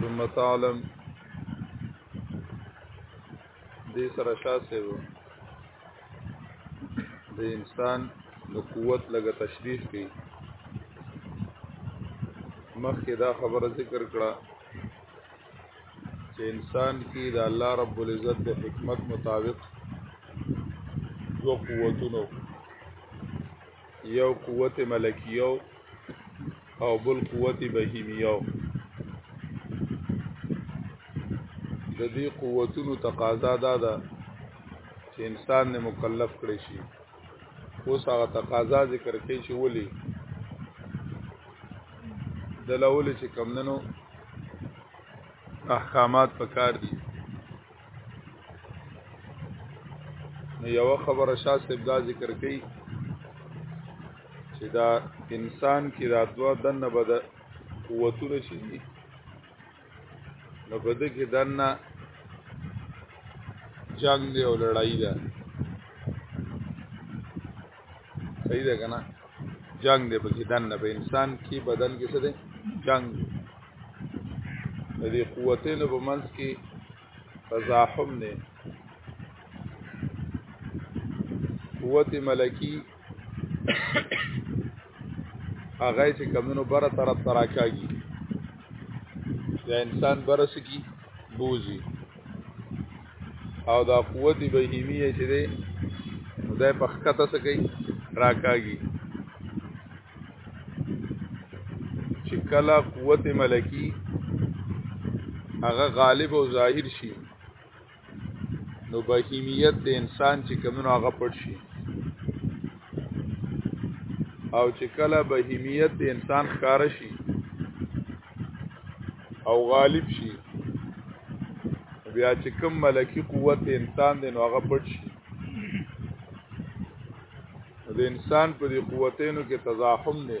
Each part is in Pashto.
ثم تعلم دې سره شاسه وو د انسان د قوت لګه تشریح کړي مخکې دا خبره ذکر کړه چې انسان کې د الله رب العزت د حکمت مطابق دو قوتونو یو قوت ملکیو او بل قوت بهیمیو د دې قوتونو تقاضا دا ده چې انسان نه مکلف کړي شي اوس هغه تقاضا ذکر کوي چې ولي د لول چې کمندنو احکامات پکار دي نو یو خبره شاه صاحب دا ذکر کړي چې دا انسان کې دا دوا دنه بد قوتونه شي نو بده کې دنه جنگ دی او لړای ده صحیح ده کنه جنگ دی پکې دن نه په انسان کې بدن کې څه دی جنگ د دې قوتونو په منځ کې تزاحم نه قوت ملکی هغه چې کمونو بره طرف ته راکاږي یا انسان بره سکی بوزي او دا قوت بهیمیه چې دی دا په خکته سکی راکاږي چې کله قوت ملکی هغه غالب او ظاهر شي نو بهیمیت د انسان چې کمونو هغه پټ شي او چې کله بهیمیت د انسان ښکار شي او غالب شي بیا چې کوم ملکی قوت د انسان د نو هغه پټ شي د انسان په دې قوتینو کې تزاحم دی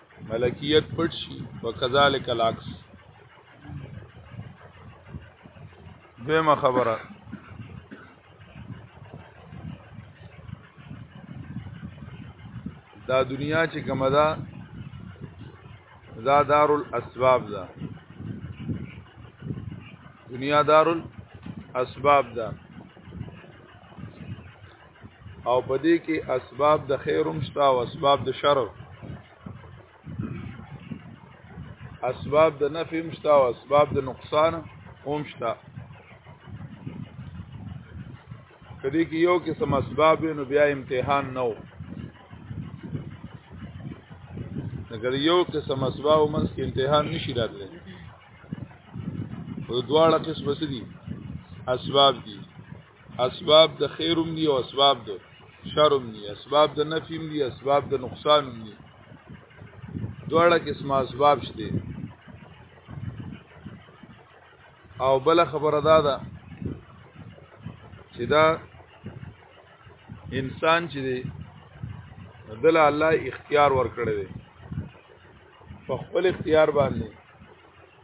ملکیت پټ شي وکذالک العکس دویمه خبره دا دنیا چې کومه ده دا دار الاسباب ده دنیا دار الاسباب ده او په دې کې اسباب د خیر هم شته او اسباب د شر اسباب د نفع هم شته او اسباب د نقصان هم شته کدی کې یو قسم اسباب نو بیا امتحان نه و اگر یو قسم اسباب منځ کې امتحان نشي راتلی خو دواړه قسم څه دي اسباب دي اسباب د خیرم دی او اسباب د شرم دی اسباب د نفیم دی اسباب د نقصان دی دواړه قسمه اسباب شته او بل خبره دا ده چې دا انسان چې دی دل الله اختیار ورکړی دی په خپل اختیار باندې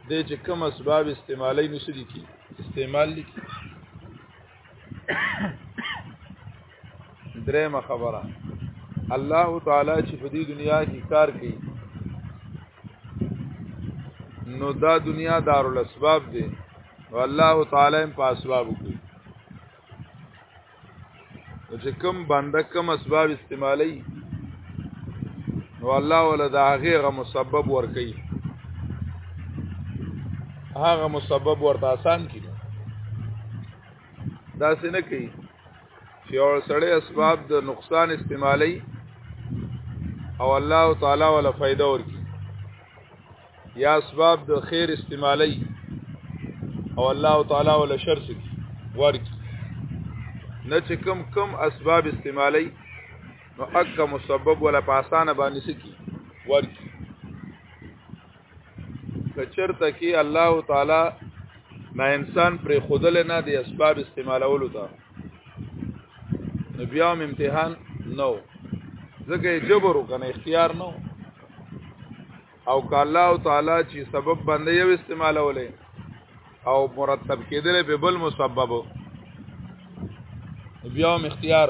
د چې کوم اسباب استعمالي نو سړي کی استعمال لیکي درېمه خبره الله تعالی چې په دې دنیا کې کار کوي نو دا دنیا دارالاسباب دی او الله تعالی په اسباب کوي چې کوم بنده کوم اسباب استعمالي نو الله ولا دا هغه مسبب ور کوي هغه مسبب ورته آسان کړي دا څنګه کوي چې اور سړی اسباب د نقصان استعمالي او الله تعالی ولا فائدہ ورکړي یا اسباب د خیر استعمالی او الله تعالی ول شر سکی ورک نه چې کم کم اسباب استعمالی نو اک مسبب ولا په اسانه باندې سکی ورک کچرته کې الله تعالی ما انسان پر خودل نه دی اسباب استعمالولو ته نو بیا هم امتحان نو ځکه جبر کنه اختیار نو او که الله تعالی چې سبب باندې یو استعمالولې او مرتب کېدل به بل مسبب بیا هم اختیار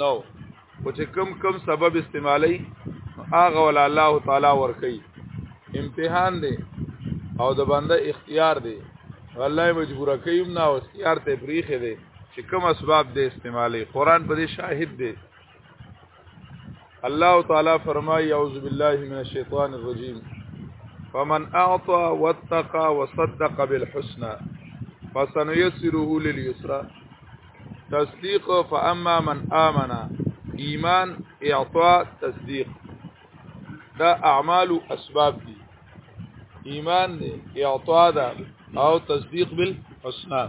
نو او چې کم کم سبب استعمالي هغه ول الله تعالی ور کوي امتحان دی او د بنده اختیار دی والله مجبور کوي نه او اختیار ته پریخه دی چې کوم اسباب د استعمالي قران په دې شاهد دی الله تعالی فرمایي اعوذ بالله من الشیطان الرجیم فمن اعطى واتقى وصدق بالحسنى فسنيسره لليسرى تصديق فاما من امن ایمان اعطاء تصدیق دا اعمال اسباب دي ایمان اعطاء دا او تصدیق بالحسنى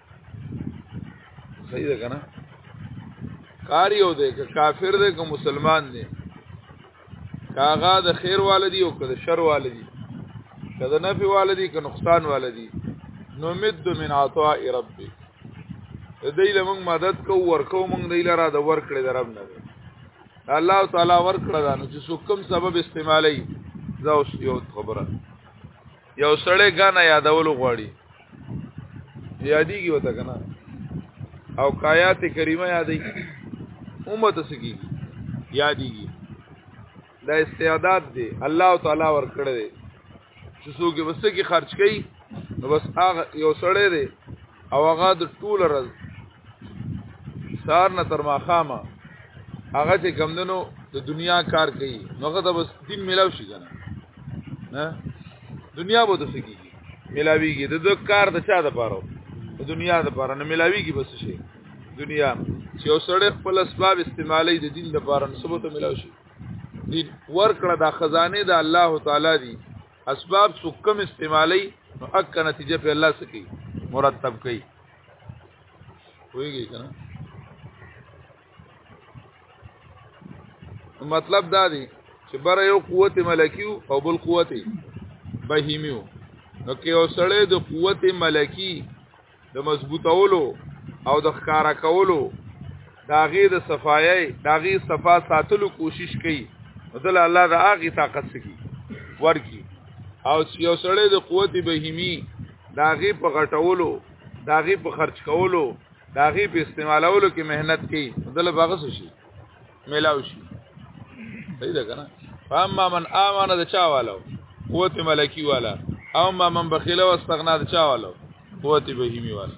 صحیح ده کنه کاری او ده که کافر ده که مسلمان ده کاغا د خیر والدی او که د شر والدی که د نفع والدی که نقصان والدی نمد من عطاء ربی دې له موږ مدد کو ورکو موږ دې لاره د ورکړې درب نه ده الله تعالی ورکړه دا نو چې څوک کوم سبب استعمالي زه اوس یو خبره یو سړی غانا یادول غواړي یادېږي وته کنه او کایات کریمه یادې امت سکی یادېږي دا استعداد دی الله تعالی ور کړی دی چې څوک وسکی خرج کړي نو بس هغه یو سړی دی او هغه د ټول رز سار نه تر ماخامه هغه چې کمندنو د دنیا کار کوي نو هغه ته بس دین ملاو شي کنه نه دنیا به د سکی ملاویږي د دې کار د چا د پاره د دنیا د پاره نه ملاویږي بس شي دنیا چې اوسړې خپل اسباب استعمالي د دین د پاره نسبه ته ملاو شي دین ورکړه د خزانه د الله تعالی دی اسباب سکم استعمالي نو اک نتیجه په الله سکی مرتب کوي ویږي کنه مطلب دا دی چې بر یو قوت ملکی او بل قوت بهیمی نو کې اوسړې د قوت ملکی د مضبوطولو او د ښکارا کولو داغي د صفایي داغي صفا ساتلو کوشش کوي دل الله د هغه طاقت سکی ورکی او یو سړی د قوت بهیمی داغي په غټولو داغي په خرج کولو داغي په استعمالولو کې مهنت کوي دل باغس شي ملاو شي صحیح ده کنه فاما من امنه د چا والو قوت ملکی والا او ما من بخیله واستغنا د چا والو قوت بهیمی والا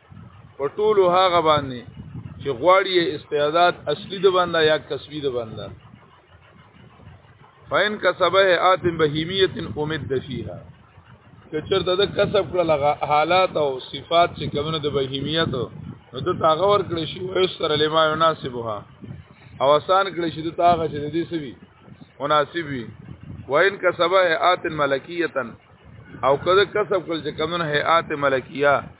په ټولو هغه باندې چې غواړي استعداد اصلي د بنده یا کسبي د بنده فین کسبه آتم بهیمیت امید فیها کچر د کسب کړل حالات او صفات چې کومه د بهیمیت نو د تاغه ور کړی شي او سره لما مناسبها او آسان کړی شي د تاغه چې د دې سوي مناسب وي وین کسبه آتن ملکیتن او کله کسب کول چې کمن هيئات ملکیه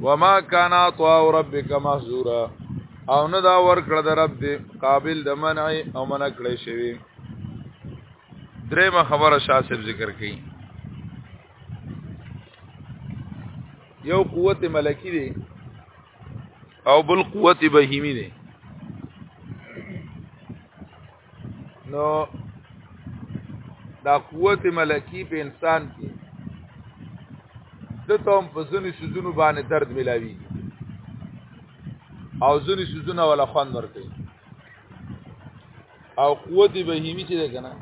وما كان عطاء ربك محظورا او نه دا ور کړ د رب دی قابل د منع او منع کړی شوی درېمه خبره شاسب ذکر کړي یو قوت ملکی دی او بل قوت بهیمی دی نو دا قوت ملکی په انسان کې د توم په ځنی سوزونو باندې درد ملاوي او ځنی سوزونه ولا خوان ورته او قوت بهیمی چې ده کنه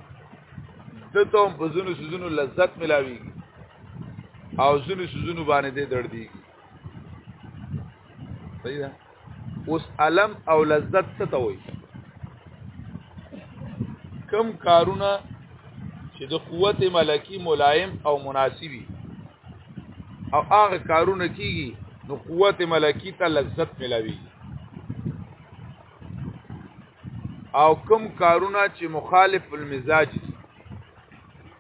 د توم په ځنی سوزونو لذت ملاوي او ځنی سوزونو باندې درديږي صحیح ده اوس علم او لذت څه ته وایي کم کارونه چې د قوت ملکی ملایم او مناسبی او هغه کارونه کیږي نو قوت ملکی ته لذت ملاوي او کم کارونه چې مخالف المزاج دي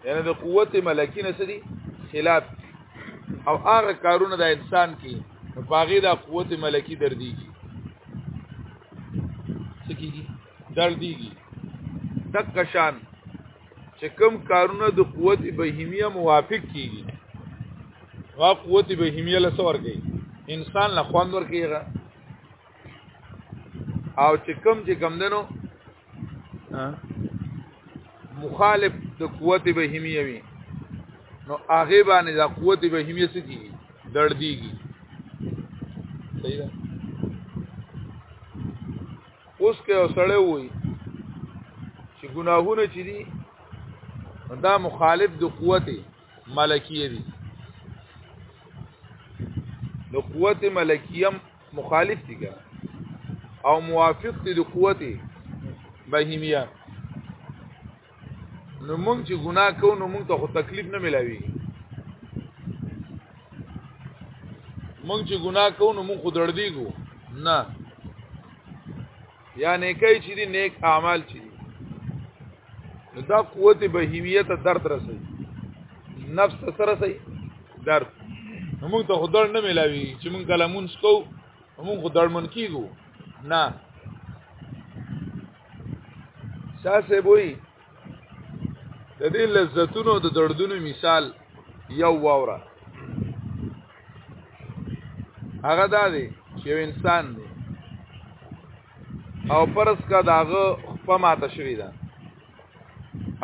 یعنی د قوت ملکی نه سدي خلاف او هغه کارونه د انسان کې باغې د قوت ملکی درديږي څه کیږي درديږي تک شان چې کوم کارونه د قوت بهیمیه موافق کیږي وا قوت بهیمیه لسور کوي انسان له خوان ور کوي او چې کم چې کم دنو مخالف د قوت بهیمیه وي نو هغه باندې د قوت بهیمیه څه کیږي دړدیږي صحیح ده اوس کې اوسړې وای چې ګناهونه چې دي دا مخالف د قوت ملکیه دي نو قوت ملکیه مخالف دي او موافق دي د قوت بهیمیه نو مونږ چې ګناه کوو نو مونږ ته خو تکلیف نه ملاوي مونږ چې ګناه کوو نو مونږ خو دړدیږو نه یا نیکي چې دي نیک اعمال چې دي نو دا قوت بهیمیه ته درد رسي نفس ته سره رسي درد موږ ته خدای نه ملاوي چې موږ کلامون سکو موږ خدای من کیګو نه شاسه بوئی د دې لذتونو د دردونو مثال یو واوره هغه دا دی چې یو انسان دی او پرس کا داغه په ماته شوی ده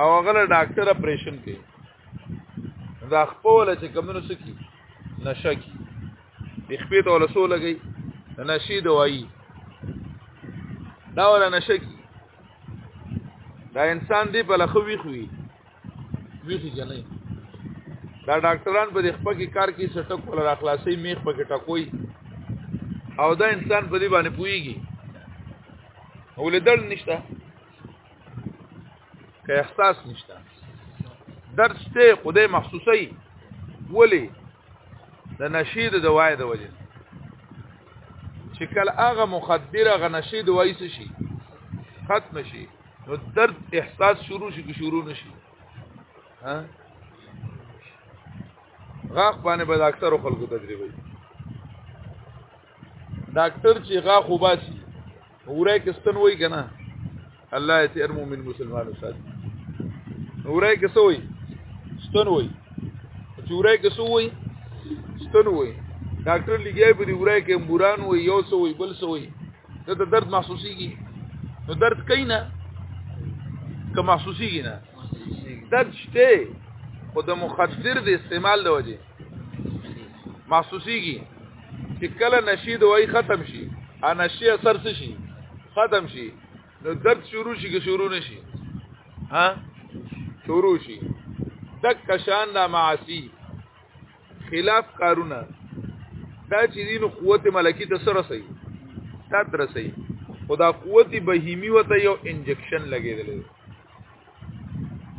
او هغه له ډاکټر اپریشن کوي دا خپل چې کمونو سکی نشه کی د خپې ته ولسو لګي نشي دوايي دا ولا نشه کی دا انسان دی په لخوا وی خوې ویخی جنې دا ډاکټران په دې خپل کې کار کې سټک ولا را خلاصې میخ په کې ټکوي او دا انسان په دې باندې پويږي ولدل نشته که احساس نشته درد شته خدای محسوسي ولی د نشید د وای د وجه چې کله هغه مخدر هغه نشید وای څه شي ختم شي نو درد احساس شروع شي که شروع نشي ها غاخ باندې به اکثر خلکو تجربه وي ډاکټر چې غا خو باسي وره کې ستن وای کنه الله یې تیر مومن مسلمانو ساتي وره کې سوې ستن وای چې وره کې سوې ستن وای ډاکټر لګیای په دې وره کې امبوران وای یو سوې بل سوې ته د درد محسوسيږي نو درد کین نه که محسوسيږي نه درد شته خو د مخدر د استعمال لوجه محسوسيږي چې کله نشید وای ختم شي ا نشي اثر څه شي ختم شي نو درد شروع شي که شروع نشي ها شروع شي دک کشان دا معاصی خلاف کارونه دا چې دین قوت ملکی ته سره سي تا درسي خدا قوت بهیمی وته یو انجکشن لګیدل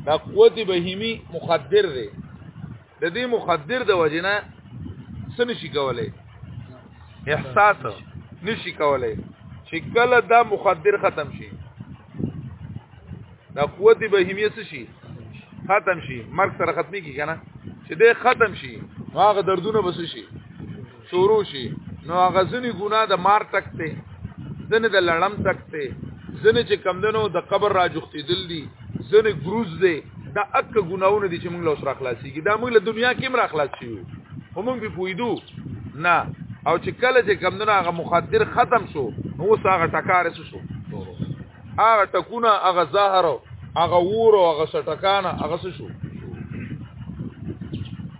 دا قوت بهیمی مخدر دی د دې مخدر د وجنه سن شي کولای احساس نشي کولای چې کله دا مخدر ختم شي دا قوت بهیمی څه شي ختم شي مرګ سره ختمي کی کنه چې دې ختم شي هغه دردونه بس شي شروع شي نو هغه ځنی ګنا د مار تکته ځنه د لړم تکته ځنه چې کمدنو د قبر راجوختي دل دي ځنه ګروز دي دا اک ګناونه دي چې موږ له اوس را خلاصيږي دا موږ له دنیا کې هم را خلاص شي هم به پویدو نه او چې کله چې کمدنو هغه مخدر ختم شو نو اوس هغه ټکار شو هغه ټکونه هغه زهر هغه ورو هغه سټکانه هغه شو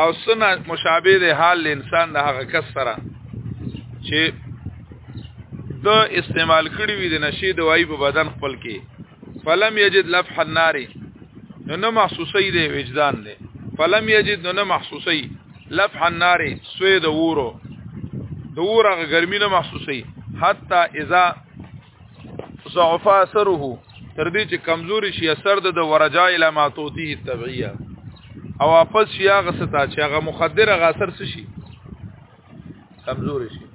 او سنا مشابه د حال انسان د هغه کس سره چې د استعمال کړی وي د نشي دوايي په بدن خپل کې فلم یجد لفح النار نو نه محسوسي دی وجدان دی فلم یجد نو نه محسوسي لفح النار سوی د وورو د وورغه ګرمي نه محسوسي حتا اذا ضعف اثره تر دې چې کمزوري شي اثر د ورجا اله ماتوتی طبيعيه او واپس شي هغه ستا چې هغه مخدر هغه اثر شي کمزوري شي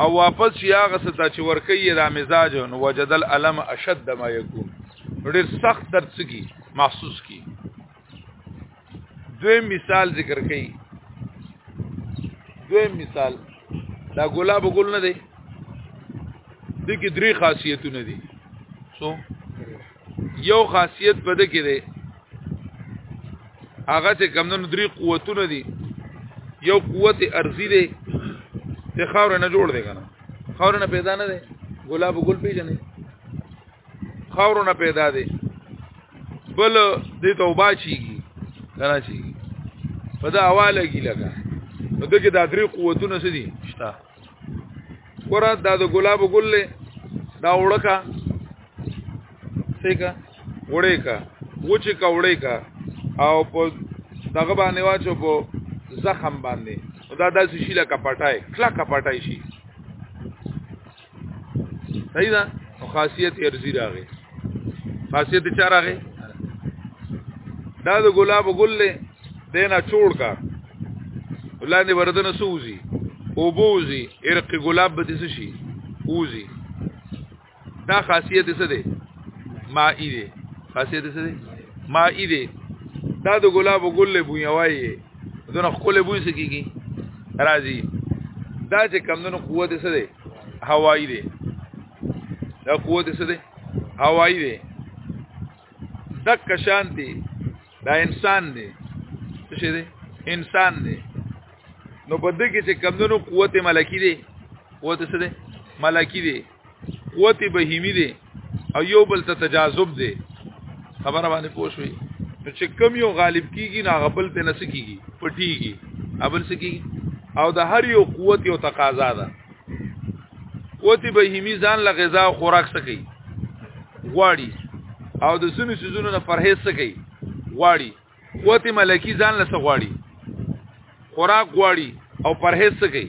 او واپس شي هغه ستا چې ورکی د مزاج نو وجدل الم اشد ما يكون ډېر سخت درد سکی محسوس کی دویم مثال ذکر کړي دویم مثال دا ګلاب ګل نه دی د کې درې خاصیتونه دي سو یو خاصیت په دې کې دی هغه چې کمندونو درې قوتونه دي یو قوت ارزي دی چې خاور نه جوړ دی کنه خاور نه پیدا نه دی ګلاب ګل پیژنې خاورو نه پیدا دی بل دې توبه چیږي کنه چیږي په دا حواله کې لګا نو دغه د درې قوتونه څه دي شتا ورا دا د ګلاب ګل دا وړکا سیکا وړې کا وچ کا وړې کا او په دغه باندې واچو په زخم باندې دا داسې شي لکه پټای کلا کپټای شي صحیح ده او خاصیت ارزی راغی خاصیت چا راغی دا د ګلاب ګل له دینا چوړ کا ولاندې وردن سوزي او بوزي ارق ګلاب به دې شي اوزي دا خاصیت څه دی مائی دی خاصیت څه دی مائی دی دا د ګلاب ګل له بویا وایي دونه خپل بوی سکیږي راځي دا چې کمندونو قوت څه دی هوایی دی دا قوت څه دی هوایی دی دک شان دی دا انسان دی څه دی انسان دی نو په دې کې چې کمندونو قوت ملکی دی قوت څه دی ملکی دی قوت بهیمی دی او یو بل ته تجاذب دی خبره باندې پوښوي نو چې کم یو غالب کیږي نه غبل ته نس کیږي پټیږي ابل سکی او د هر یو قوت یو تقاضا ده قوت بهیمی ځان له غذا او خوراک سکی غواړي او د سونو سيزونو نه پرهیز سکی غواړي قوت ملکی ځان لسه غواړي خوراک غواړي او پرهیز کوي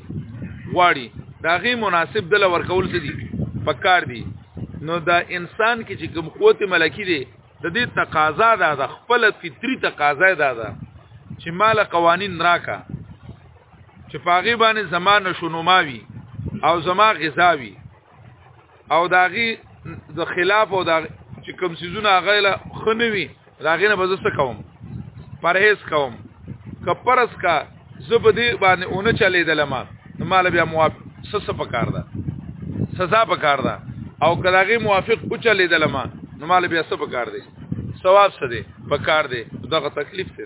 غواړي دا غي مناسب دل ورکول څه دي پکار دي نو دا انسان کې چې کوم قوت ملکی دی د دې تقاضا ده د خپل فطری تقاضا ده ده چې مال قوانین راکا چې پاغي باندې زمانه شونوماوي او زما غذاوي او داغي د خلاف او د چې کوم سيزونه غیله خنوي راغې نه بزست کوم پرهیز کوم کپرس کا زبدی باندې اون چلے دلما نو مال بیا موافق سس پکار دا سزا پکار دا او کلاغي موافق او چلے دلما نو مال بیا سس پکار دی ثواب څه دی پکار دی دغه تکلیف دی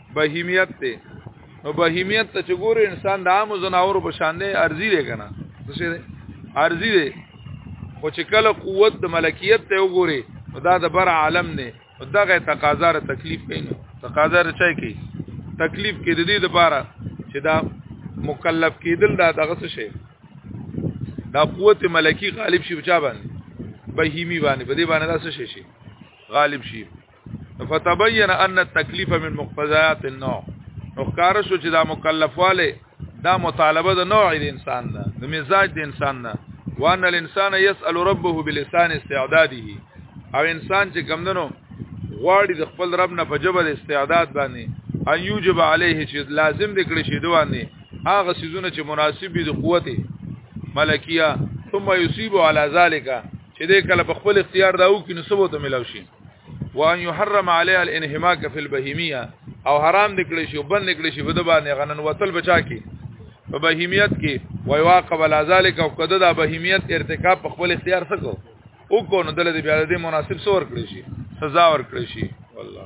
بهیمیت ته نو بهیمیت ته چې ګوره انسان د عام زناور په شان دی ارزي دی کنه څه دی ارزي دی خو چې کله قوت د ملکیت ته وګوري نو دا د بر عالم دی او دغه تقاضا را تکلیف کوي نو تقاضا را چای کوي تکلیف کې د دې لپاره چې دا مکلف کېدل دا دغه څه شي دا قوت ملکی غالب شي بچا باندې بهیمی باندې په دې باندې دا څه شي غالب شي فتبين ان التکلیف من مقتضیات النوع نو ښکار شو چې دا مکلفواله دا مطالبه د نوع د انسان ده د مزاج د انسان ده وان الانسان يسال ربه بلسان استعداده او انسان چې کمندنو غواړي د خپل رب نه په جبه د استعداد باندې ان یوجب علیه چې لازم دې کړی شي دوانه هغه سيزونه چې مناسب دي د قوت ملکیه ثم یصيب علی ذالک چې دې کله په خپل اختیار دا وکړي نو سبوت ملو شي وان يحرم عليها الانهماك في البهيميه او حرام نکړي شي وبند نکړي شي بده باندې غنن وتل بچا کی په بهیمیت کې وای واقع بلا ذالک او کده دا بهیمیت ارتکاب په خپل اختیار سکو او کو نو دله بیا د مناسب سور کړی شي سزا ور کړی شي والله